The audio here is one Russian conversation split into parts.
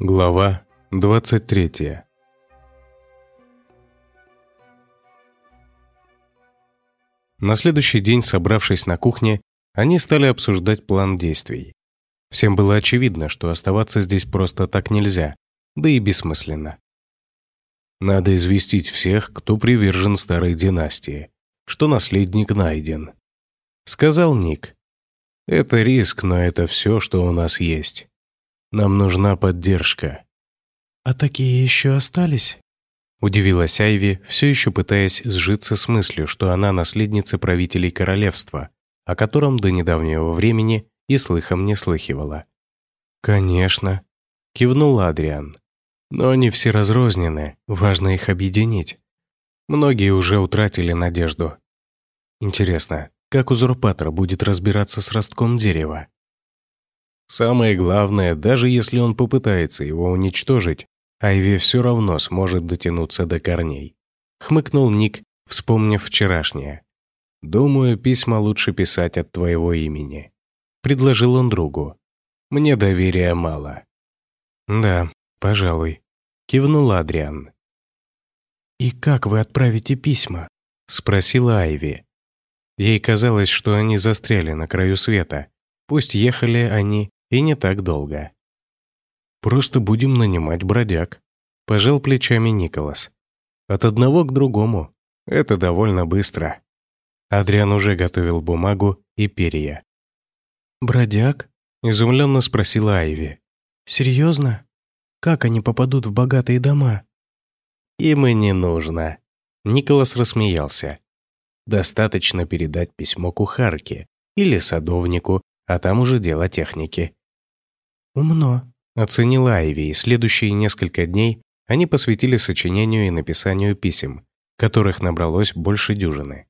Глава 23 На следующий день, собравшись на кухне, они стали обсуждать план действий. Всем было очевидно, что оставаться здесь просто так нельзя, да и бессмысленно. Надо известить всех, кто привержен старой династии, что наследник найден. Сказал Ник. Это риск, но это все, что у нас есть. Нам нужна поддержка». «А такие еще остались?» Удивилась Айви, все еще пытаясь сжиться с мыслью, что она наследница правителей королевства, о котором до недавнего времени и слыхом не слыхивала. «Конечно», — кивнул Адриан. «Но они все разрознены, важно их объединить. Многие уже утратили надежду. Интересно, как узурпатор будет разбираться с ростком дерева? Самое главное, даже если он попытается его уничтожить, Айви все равно сможет дотянуться до корней. Хмыкнул Ник, вспомнив вчерашнее. «Думаю, письма лучше писать от твоего имени», — предложил он другу. «Мне доверия мало». «Да, пожалуй», — кивнул Адриан. «И как вы отправите письма?» — спросила Айви. Ей казалось, что они застряли на краю света. Пусть ехали они и не так долго. «Просто будем нанимать бродяг», – пожал плечами Николас. «От одного к другому. Это довольно быстро». Адриан уже готовил бумагу и перья. «Бродяг?» – изумленно спросила Айви. «Серьезно? Как они попадут в богатые дома?» «Им и не нужно», – Николас рассмеялся. «Достаточно передать письмо кухарке или садовнику, а там уже дело техники. «Умно», — оценила Айви, и следующие несколько дней они посвятили сочинению и написанию писем, которых набралось больше дюжины.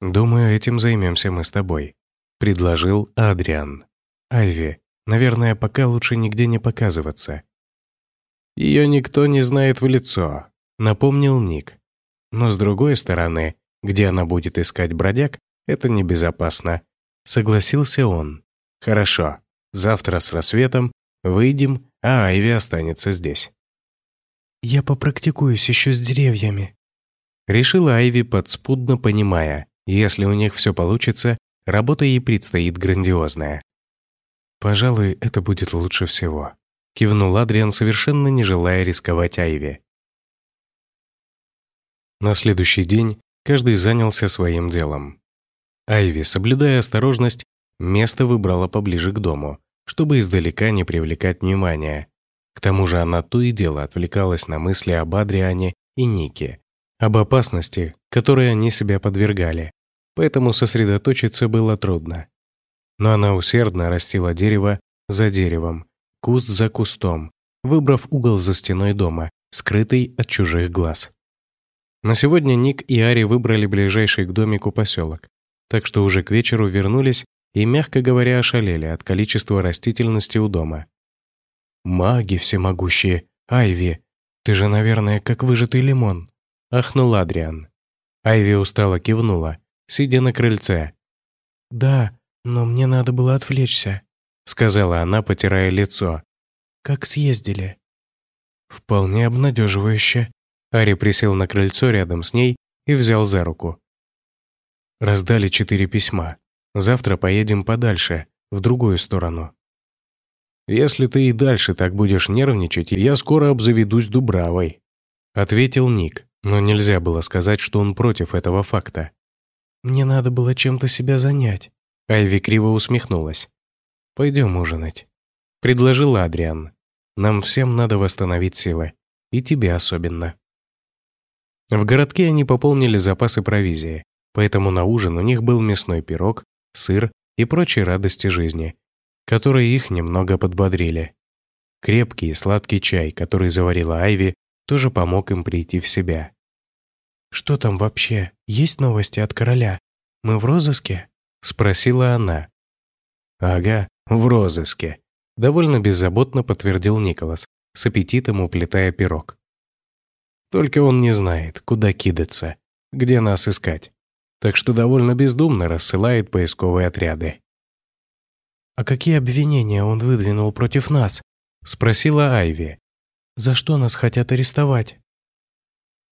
«Думаю, этим займемся мы с тобой», — предложил Адриан. «Айви, наверное, пока лучше нигде не показываться». «Ее никто не знает в лицо», — напомнил Ник. «Но с другой стороны, где она будет искать бродяг, это небезопасно», — согласился он. «Хорошо, Завтра с рассветом выйдем, а Айви останется здесь». «Я попрактикуюсь еще с деревьями», — решила Айви, подспудно понимая, если у них все получится, работа ей предстоит грандиозная. «Пожалуй, это будет лучше всего», — кивнул Адриан, совершенно не желая рисковать Айви. На следующий день каждый занялся своим делом. Айви, соблюдая осторожность, Место выбрала поближе к дому, чтобы издалека не привлекать внимания. К тому же она то и дело отвлекалась на мысли об Адриане и Нике, об опасности, которой они себя подвергали, поэтому сосредоточиться было трудно. Но она усердно растила дерево за деревом, куст за кустом, выбрав угол за стеной дома, скрытый от чужих глаз. На сегодня Ник и Ари выбрали ближайший к домику поселок, так что уже к вечеру вернулись и, мягко говоря, ошалели от количества растительности у дома. «Маги всемогущие! Айви! Ты же, наверное, как выжатый лимон!» — ахнул Адриан. Айви устало кивнула, сидя на крыльце. «Да, но мне надо было отвлечься», — сказала она, потирая лицо. «Как съездили?» «Вполне обнадеживающе». Ари присел на крыльцо рядом с ней и взял за руку. Раздали четыре письма. Завтра поедем подальше, в другую сторону. Если ты и дальше так будешь нервничать, я скоро обзаведусь Дубравой», — ответил Ник, но нельзя было сказать, что он против этого факта. «Мне надо было чем-то себя занять», — Айви криво усмехнулась. «Пойдем ужинать», — предложил Адриан. «Нам всем надо восстановить силы, и тебе особенно». В городке они пополнили запасы провизии, поэтому на ужин у них был мясной пирог, сыр и прочие радости жизни, которые их немного подбодрили. Крепкий и сладкий чай, который заварила Айви, тоже помог им прийти в себя. «Что там вообще? Есть новости от короля? Мы в розыске?» — спросила она. «Ага, в розыске», — довольно беззаботно подтвердил Николас, с аппетитом уплетая пирог. «Только он не знает, куда кидаться, где нас искать. так что довольно бездумно рассылает поисковые отряды. «А какие обвинения он выдвинул против нас?» — спросила Айви. «За что нас хотят арестовать?»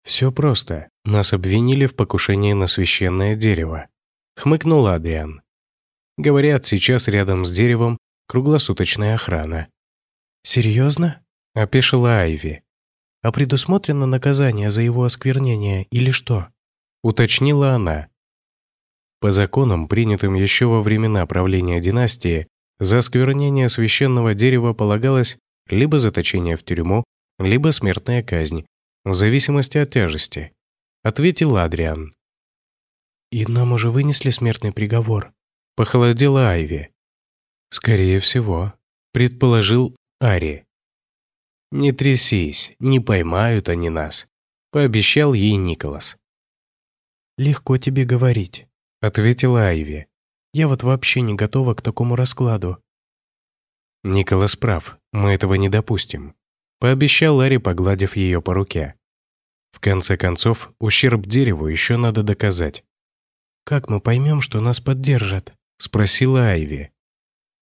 «Все просто. Нас обвинили в покушении на священное дерево», — хмыкнул Адриан. «Говорят, сейчас рядом с деревом круглосуточная охрана». «Серьезно?» — опешила Айви. «А предусмотрено наказание за его осквернение или что?» — уточнила она. По законам, принятым еще во времена правления династии, за осквернение священного дерева полагалось либо заточение в тюрьму, либо смертная казнь, в зависимости от тяжести, ответил Адриан. «И нам уже вынесли смертный приговор?» Похолодела Айви. «Скорее всего», — предположил Ари. «Не трясись, не поймают они нас», — пообещал ей Николас. «Легко тебе говорить», — ответила Айви. Я вот вообще не готова к такому раскладу». «Николас прав, мы этого не допустим», — пообещал Ларри, погладив ее по руке. «В конце концов, ущерб дереву еще надо доказать». «Как мы поймем, что нас поддержат?» — спросила Айви.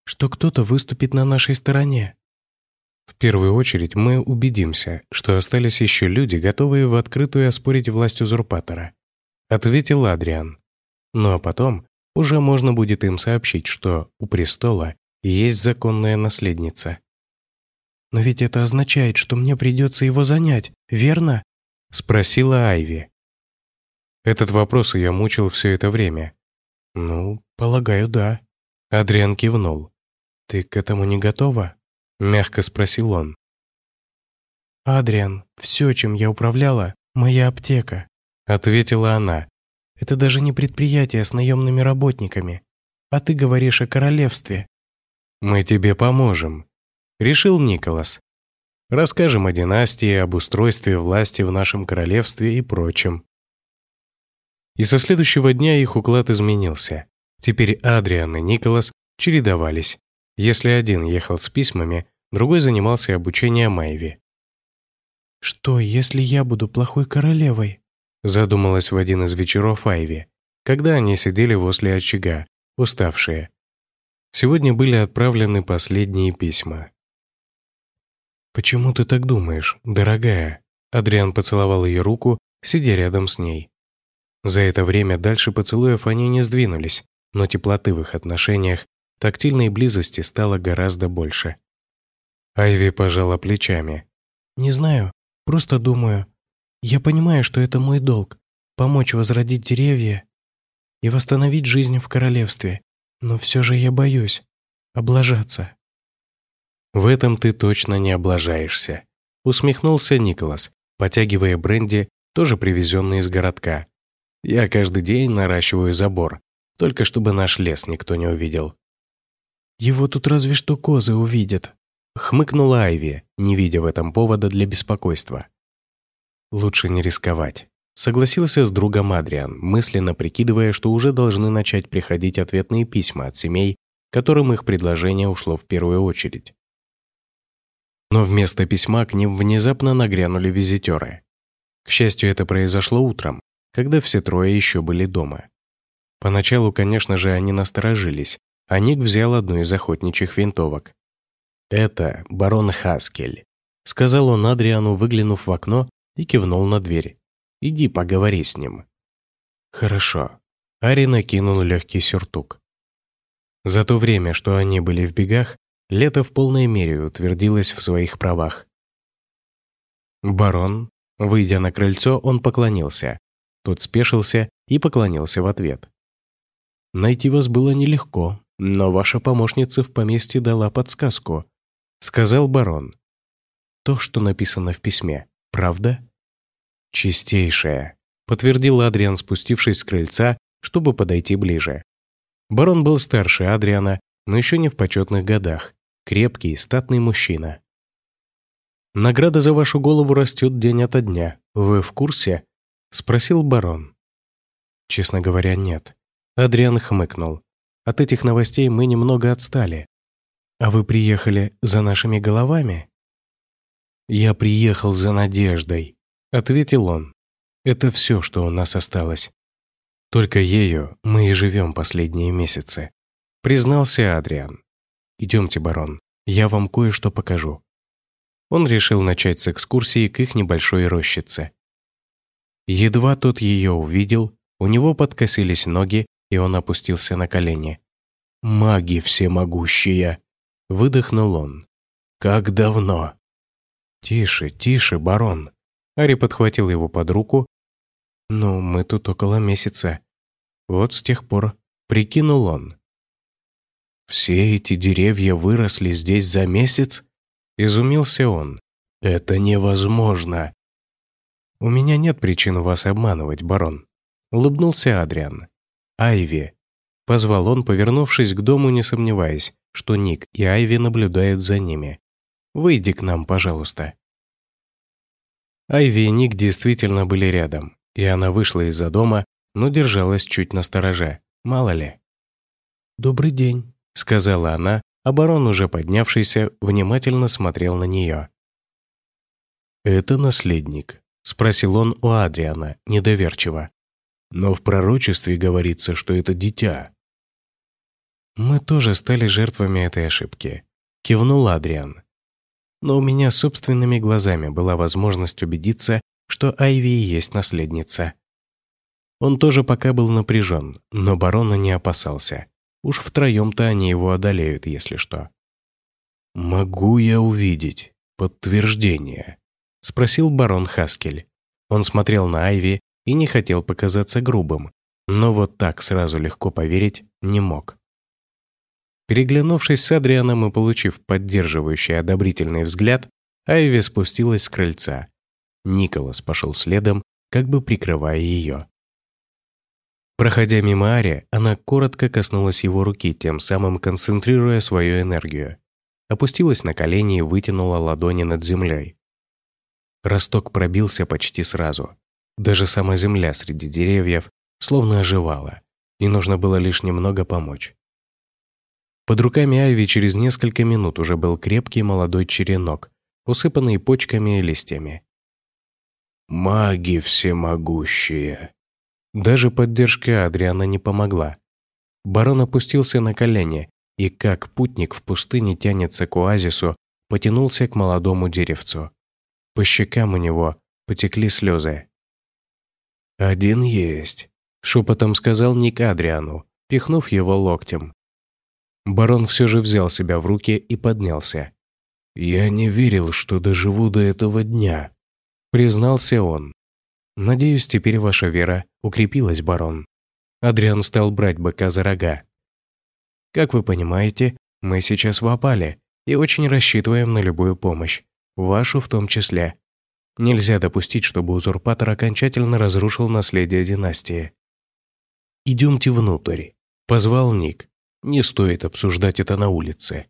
«Что кто-то выступит на нашей стороне?» В первую очередь мы убедимся, что остались еще люди, готовые в открытую оспорить власть узурпатора», — ответил Адриан. «Ну а потом уже можно будет им сообщить, что у престола есть законная наследница. «Но ведь это означает, что мне придется его занять, верно?» — спросила Айви. Этот вопрос я мучил все это время. «Ну, полагаю, да». Адриан кивнул. «Ты к этому не готова?» — мягко спросил он. «Адриан, все, чем я управляла, моя аптека», — ответила она. Это даже не предприятие с наемными работниками. А ты говоришь о королевстве. Мы тебе поможем, решил Николас. Расскажем о династии, об устройстве власти в нашем королевстве и прочем. И со следующего дня их уклад изменился. Теперь Адриан и Николас чередовались. Если один ехал с письмами, другой занимался обучением Майви. «Что, если я буду плохой королевой?» Задумалась в один из вечеров Айви, когда они сидели возле очага, уставшие. Сегодня были отправлены последние письма. «Почему ты так думаешь, дорогая?» Адриан поцеловал ее руку, сидя рядом с ней. За это время дальше поцелуев они не сдвинулись, но теплоты в их отношениях, тактильной близости стало гораздо больше. Айви пожала плечами. «Не знаю, просто думаю, я понимаю, что это мой долг — помочь возродить деревья и восстановить жизнь в королевстве, но все же я боюсь облажаться». «В этом ты точно не облажаешься», — усмехнулся Николас, потягивая бренди, тоже привезенный из городка. «Я каждый день наращиваю забор, только чтобы наш лес никто не увидел». «Его тут разве что козы увидят», — хмыкнула Айви, не видя в этом повода для беспокойства. Лучше не рисковать. Согласился с другом Адриан, мысленно прикидывая, что уже должны начать приходить ответные письма от семей, которым их предложение ушло в первую очередь. Но вместо письма к ним внезапно нагрянули визитеры. К счастью, это произошло утром, когда все трое еще были дома. Поначалу, конечно же, они насторожились, а Ник взял одну из охотничьих винтовок. «Это барон Хаскель», — сказал он Адриану, выглянув в окно и кивнул на дверь. «Иди поговори с ним». «Хорошо». Ари накинул легкий сюртук. За то время, что они были в бегах, лето в полной мере утвердилось в своих правах. «Барон», выйдя на крыльцо, он поклонился. Тот спешился и поклонился в ответ. «Найти вас было нелегко, но ваша помощница в поместье дала подсказку», сказал барон. «То, что написано в письме, правда?» «Чистейшая», — подтвердил Адриан, спустившись с крыльца, чтобы подойти ближе. Барон был старше Адриана, но еще не в почетных годах. Крепкий, статный мужчина. «Награда за вашу голову растет день ото дня. Вы в курсе?» — спросил барон. «Честно говоря, нет». Адриан хмыкнул. «От этих новостей мы немного отстали. А вы приехали за нашими головами?» «Я приехал за надеждой», — ответил он. «Это все, что у нас осталось». Только ею мы и живем последние месяцы, признался Адриан. Идемте, барон, я вам кое-что покажу. Он решил начать с экскурсии к их небольшой рощице. Едва тот ее увидел, у него подкосились ноги, и он опустился на колени. «Маги всемогущие!» — выдохнул он. «Как давно?» «Тише, тише, барон!» Ари подхватил его под руку. «Ну, мы тут около месяца. Вот с тех пор», — прикинул он. «Все эти деревья выросли здесь за месяц?» — изумился он. «Это невозможно!» «У меня нет причин вас обманывать, барон», — улыбнулся Адриан. «Айви», — позвал он, повернувшись к дому, не сомневаясь, что Ник и Айви наблюдают за ними. «Выйди к нам, пожалуйста». Айви и Ник действительно были рядом, и она вышла из-за дома, но держалась чуть настороже, мало ли. «Добрый день», — сказала она, а барон, уже поднявшийся, внимательно смотрел на нее. «Это наследник», — спросил он у Адриана, недоверчиво. «Но в пророчестве говорится, что это дитя». «Мы тоже стали жертвами этой ошибки», — кивнул Адриан но у меня собственными глазами была возможность убедиться, что Айви и есть наследница. Он тоже пока был напряжен, но барона не опасался. Уж втроем-то они его одолеют, если что. «Могу я увидеть подтверждение?» — спросил барон Хаскель. Он смотрел на Айви и не хотел показаться грубым, но вот так сразу легко поверить не мог. Переглянувшись с Адрианом и получив поддерживающий одобрительный взгляд, Айви спустилась с крыльца. Николас пошел следом, как бы прикрывая ее. Проходя мимо Ари, она коротко коснулась его руки, тем самым концентрируя свою энергию. Опустилась на колени и вытянула ладони над землей. Росток пробился почти сразу. Даже сама земля среди деревьев словно оживала, и нужно было лишь немного помочь. Под руками Айви через несколько минут уже был крепкий молодой черенок, усыпанный почками и листьями. «Маги всемогущие!» Даже поддержка Адриана не помогла. Барон опустился на колени и, как путник в пустыне тянется к оазису, потянулся к молодому деревцу. По щекам у него потекли слезы. «Один есть», — шепотом сказал Ник Адриану, пихнув его локтем. Барон все же взял себя в руки и поднялся. «Я не верил, что доживу до этого дня», — признался он. «Надеюсь, теперь ваша вера укрепилась, барон». Адриан стал брать быка за рога. «Как вы понимаете, мы сейчас в опале и очень рассчитываем на любую помощь, вашу в том числе. Нельзя допустить, чтобы узурпатор окончательно разрушил наследие династии». «Идемте внутрь», — позвал Ник. Не стоит обсуждать это на улице.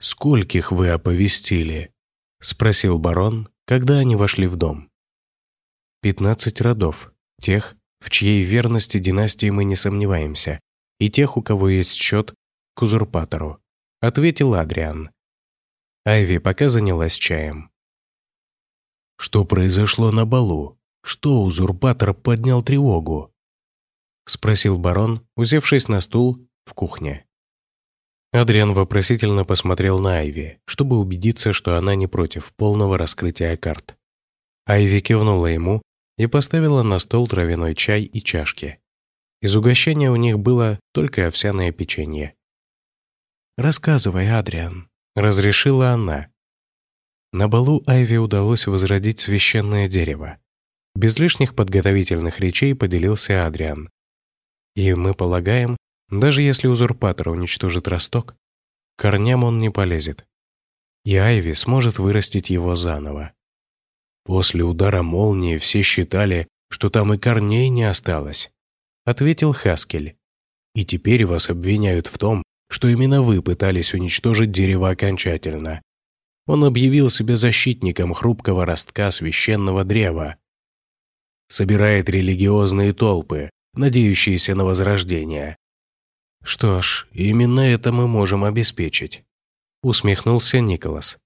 «Скольких вы оповестили?» — спросил барон, когда они вошли в дом. «Пятнадцать родов, тех, в чьей верности династии мы не сомневаемся, и тех, у кого есть счет к узурпатору», — ответил Адриан. Айви пока занялась чаем. «Что произошло на балу? Что узурпатор поднял тревогу?» — спросил барон, усевшись на стул в кухне. Адриан вопросительно посмотрел на Айви, чтобы убедиться, что она не против полного раскрытия карт. Айви кивнула ему и поставила на стол травяной чай и чашки. Из угощения у них было только овсяное печенье. «Рассказывай, Адриан», — разрешила она. На балу Айви удалось возродить священное дерево. Без лишних подготовительных речей поделился Адриан. И мы полагаем, даже если узурпатор уничтожит росток, корням он не полезет. И Айви сможет вырастить его заново. После удара молнии все считали, что там и корней не осталось, ответил Хаскель. И теперь вас обвиняют в том, что именно вы пытались уничтожить дерево окончательно. Он объявил себя защитником хрупкого ростка священного древа. Собирает религиозные толпы, надеющиеся на возрождение. «Что ж, именно это мы можем обеспечить», — усмехнулся Николас.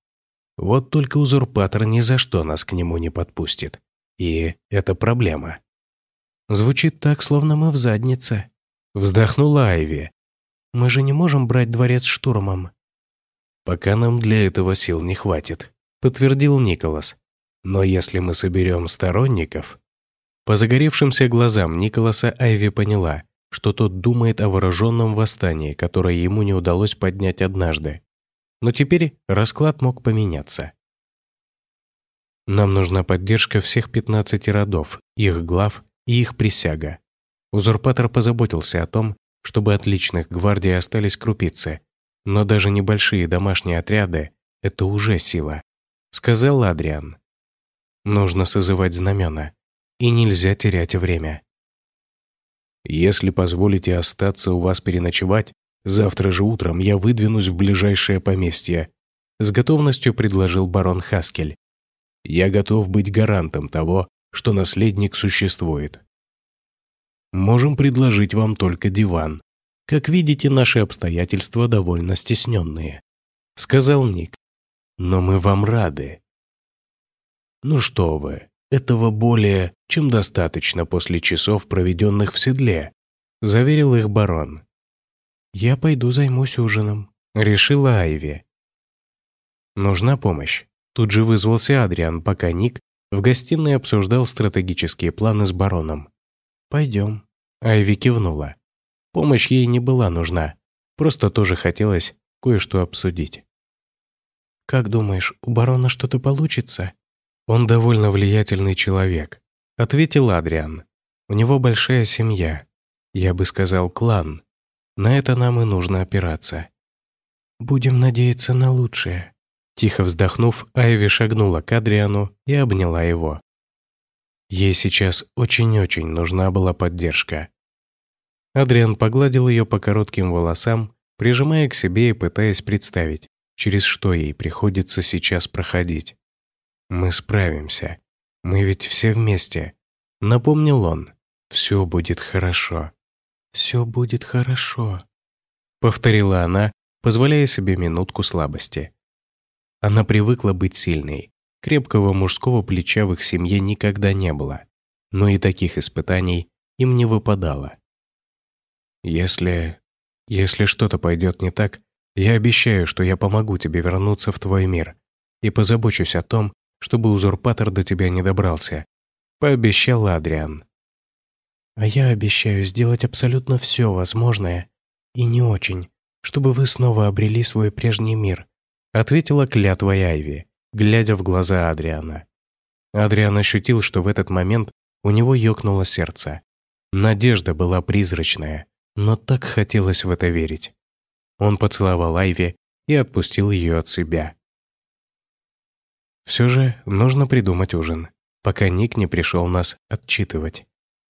«Вот только узурпатор ни за что нас к нему не подпустит. И это проблема». Звучит так, словно мы в заднице. Вздохнула Айви. Мы же не можем брать дворец штурмом. Пока нам для этого сил не хватит, подтвердил Николас. Но если мы соберем сторонников... По загоревшимся глазам Николаса Айви поняла, что тот думает о вооруженном восстании, которое ему не удалось поднять однажды. Но теперь расклад мог поменяться. Нам нужна поддержка всех 15 родов, их глав и их присяга. Узурпатор позаботился о том, чтобы от личных гвардии остались крупицы, но даже небольшие домашние отряды – это уже сила, сказал Адриан. Нужно созывать знамена, и нельзя терять время. Если позволите остаться у вас переночевать, завтра же утром я выдвинусь в ближайшее поместье, с готовностью предложил барон Хаскель. Я готов быть гарантом того, что наследник существует. Можем предложить вам только диван. Как видите, наши обстоятельства довольно стесненные, сказал Ник. Но мы вам рады. Ну что вы, этого более чем достаточно после часов, проведенных в седле, заверил их барон. Я пойду займусь ужином, решила Айви. Нужна помощь. Тут же вызвался Адриан, пока Ник в гостиной обсуждал стратегические планы с бароном. «Пойдем». Айви кивнула. Помощь ей не была нужна. Просто тоже хотелось кое-что обсудить. «Как думаешь, у барона что-то получится?» «Он довольно влиятельный человек», — ответил Адриан. «У него большая семья. Я бы сказал, клан. На это нам и нужно опираться». «Будем надеяться на лучшее». Тихо вздохнув, Айви шагнула к Адриану и обняла его. Ей сейчас очень-очень нужна была поддержка. Адриан погладил ее по коротким волосам, прижимая к себе и пытаясь представить, через что ей приходится сейчас проходить. Мы справимся. Мы ведь все вместе. Напомнил он. Все будет хорошо. Все будет хорошо. Повторила она, позволяя себе минутку слабости. Она привыкла быть сильной. Крепкого мужского плеча в их семье никогда не было. Но и таких испытаний им не выпадало. Если... Если что-то пойдет не так, я обещаю, что я помогу тебе вернуться в твой мир и позабочусь о том, чтобы узурпатор до тебя не добрался», — пообещал Адриан. «А я обещаю сделать абсолютно все возможное и не очень, чтобы вы снова обрели свой прежний мир», — ответила клятва Айви, глядя в глаза Адриана. Адриан ощутил, что в этот момент у него ёкнуло сердце. Надежда была призрачная, но так хотелось в это верить. Он поцеловал Айви и отпустил ее от себя. Все же нужно придумать ужин, пока Ник не пришел нас отчитывать.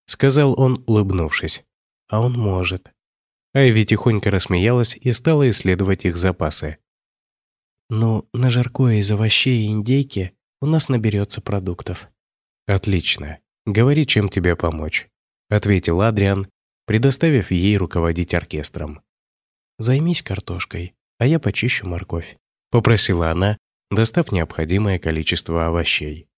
Сказал он, улыбнувшись. А он может. Айви тихонько рассмеялась и стала исследовать их запасы. «Ну, на жаркое из овощей и индейки у нас наберется продуктов». «Отлично. Говори, чем тебе помочь», — ответил Адриан, предоставив ей руководить оркестром. «Займись картошкой, а я почищу морковь», — попросила она, достав необходимое количество овощей.